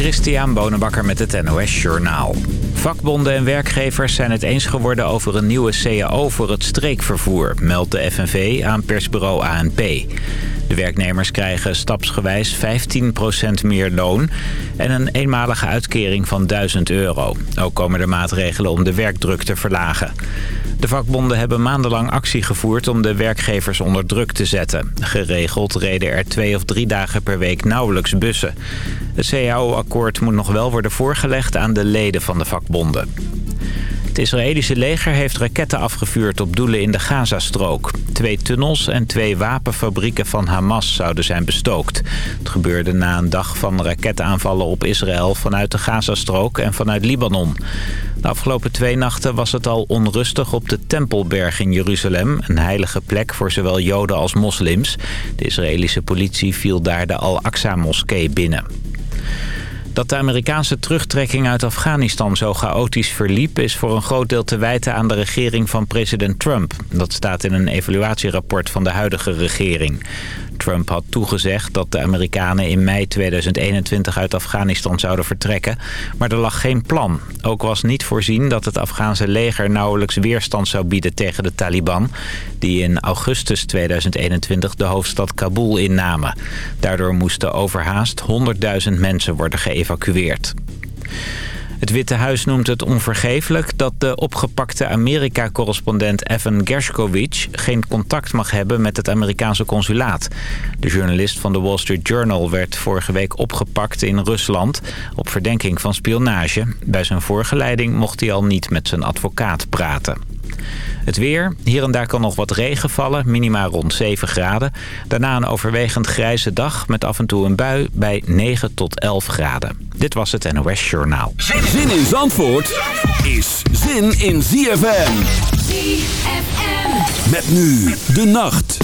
Christian Bonenbakker met het NOS Journaal. Vakbonden en werkgevers zijn het eens geworden over een nieuwe CAO voor het streekvervoer, meldt de FNV aan persbureau ANP. De werknemers krijgen stapsgewijs 15% meer loon en een eenmalige uitkering van 1000 euro. Ook komen er maatregelen om de werkdruk te verlagen. De vakbonden hebben maandenlang actie gevoerd om de werkgevers onder druk te zetten. Geregeld reden er twee of drie dagen per week nauwelijks bussen. Het CAO-akkoord moet nog wel worden voorgelegd aan de leden van de vakbonden. Israëlische leger heeft raketten afgevuurd op doelen in de Gazastrook. Twee tunnels en twee wapenfabrieken van Hamas zouden zijn bestookt. Het gebeurde na een dag van raketaanvallen op Israël vanuit de Gazastrook en vanuit Libanon. De afgelopen twee nachten was het al onrustig op de Tempelberg in Jeruzalem... een heilige plek voor zowel joden als moslims. De Israëlische politie viel daar de Al-Aqsa-moskee binnen. Dat de Amerikaanse terugtrekking uit Afghanistan zo chaotisch verliep... is voor een groot deel te wijten aan de regering van president Trump. Dat staat in een evaluatierapport van de huidige regering. Trump had toegezegd dat de Amerikanen in mei 2021 uit Afghanistan zouden vertrekken. Maar er lag geen plan. Ook was niet voorzien dat het Afghaanse leger nauwelijks weerstand zou bieden tegen de Taliban... die in augustus 2021 de hoofdstad Kabul innamen. Daardoor moesten overhaast 100.000 mensen worden geëvacueerd. Het Witte Huis noemt het onvergeeflijk dat de opgepakte Amerika-correspondent Evan Gershkovich geen contact mag hebben met het Amerikaanse consulaat. De journalist van de Wall Street Journal werd vorige week opgepakt in Rusland op verdenking van spionage. Bij zijn voorgeleiding mocht hij al niet met zijn advocaat praten. Het weer. Hier en daar kan nog wat regen vallen. Minima rond 7 graden. Daarna een overwegend grijze dag met af en toe een bui bij 9 tot 11 graden. Dit was het NOS Journaal. Zin in Zandvoort is zin in ZFM. ZFM. Met nu de nacht.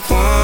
someone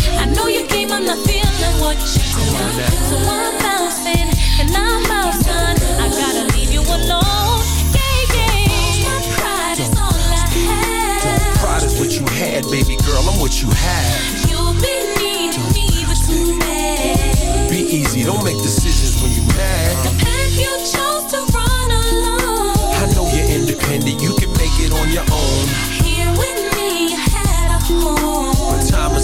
You came, I'm not feeling what you do. So I'm bouncing and I'm bouncing. I gotta leave you alone. Yeah, yeah. My pride is all I have. Pride is what you had, baby girl. I'm what you have. You'll be needing me, but too bad. Be easy, don't make decisions when you're mad. The path you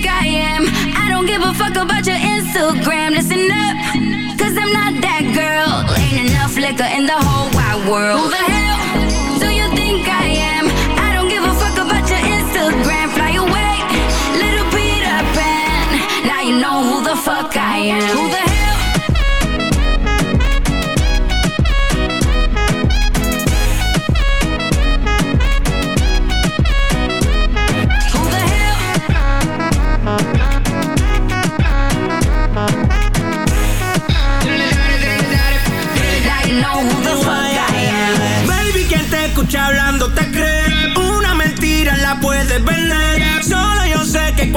think I am. I don't give a fuck about your Instagram. Listen up, cause I'm not that girl. Ain't enough liquor in the whole wide world.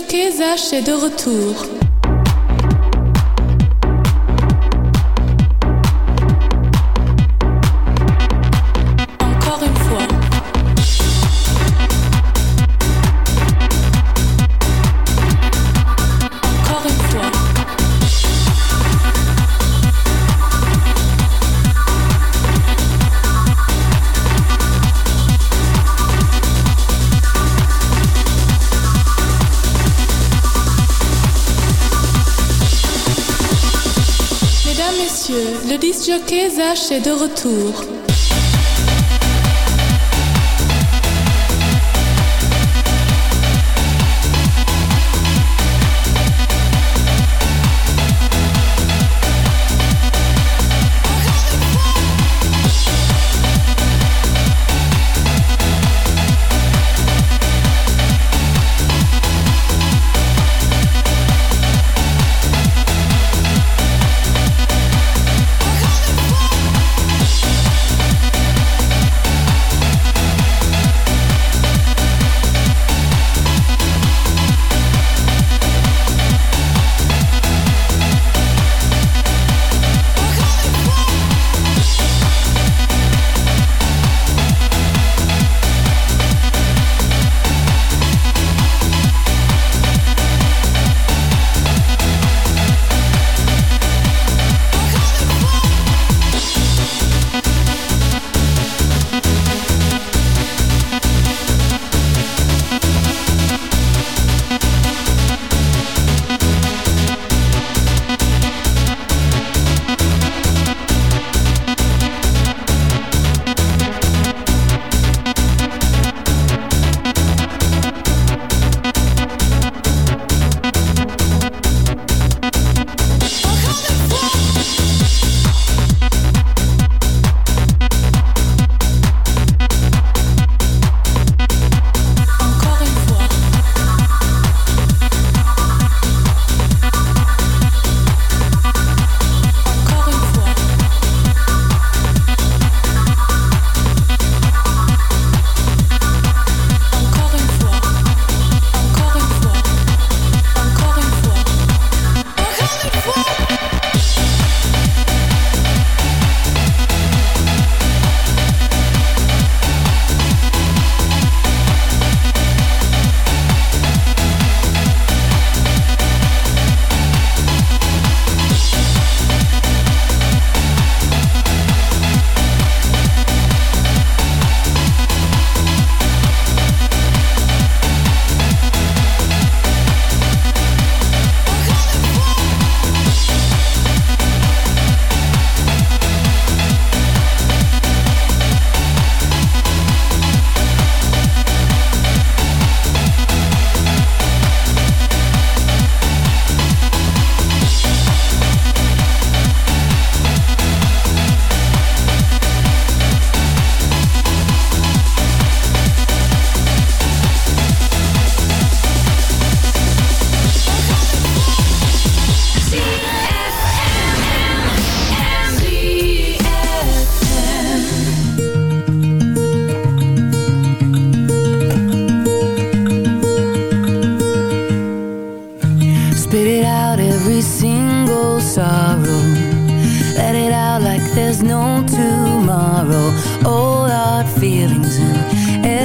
jockey Zach est de retour. Maurice Jockey est de retour.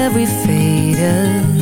every fade of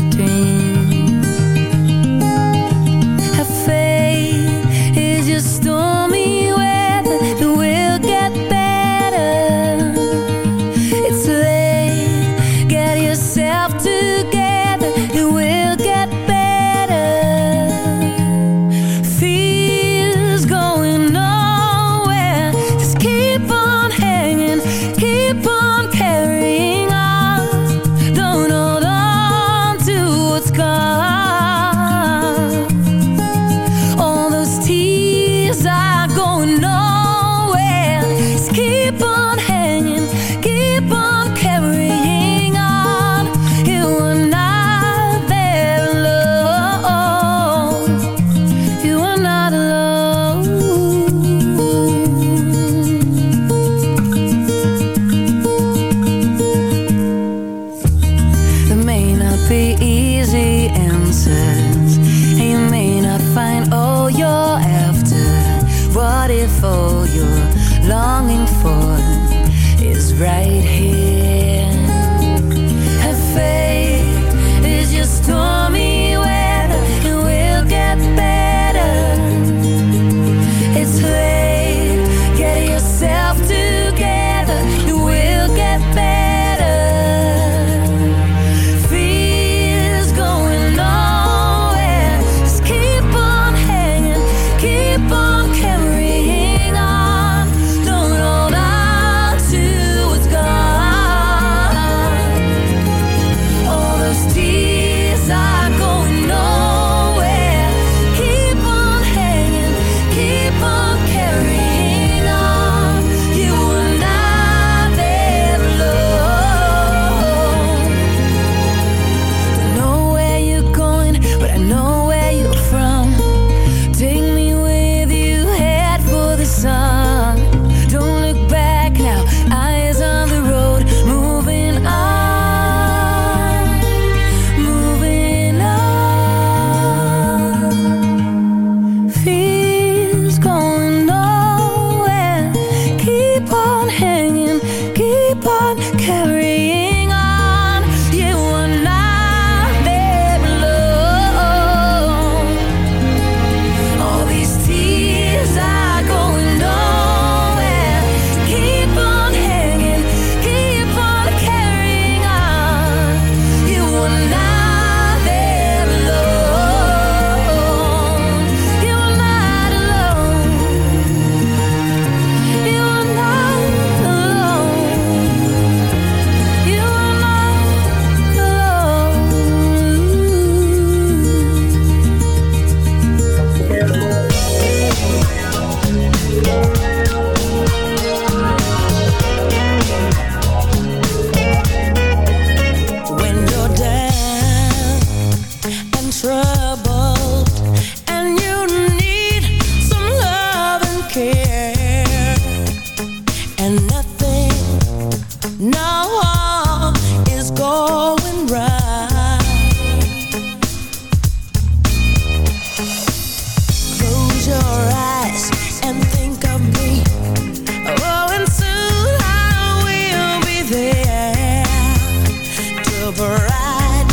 the bright,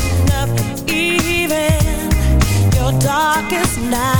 even your darkest night.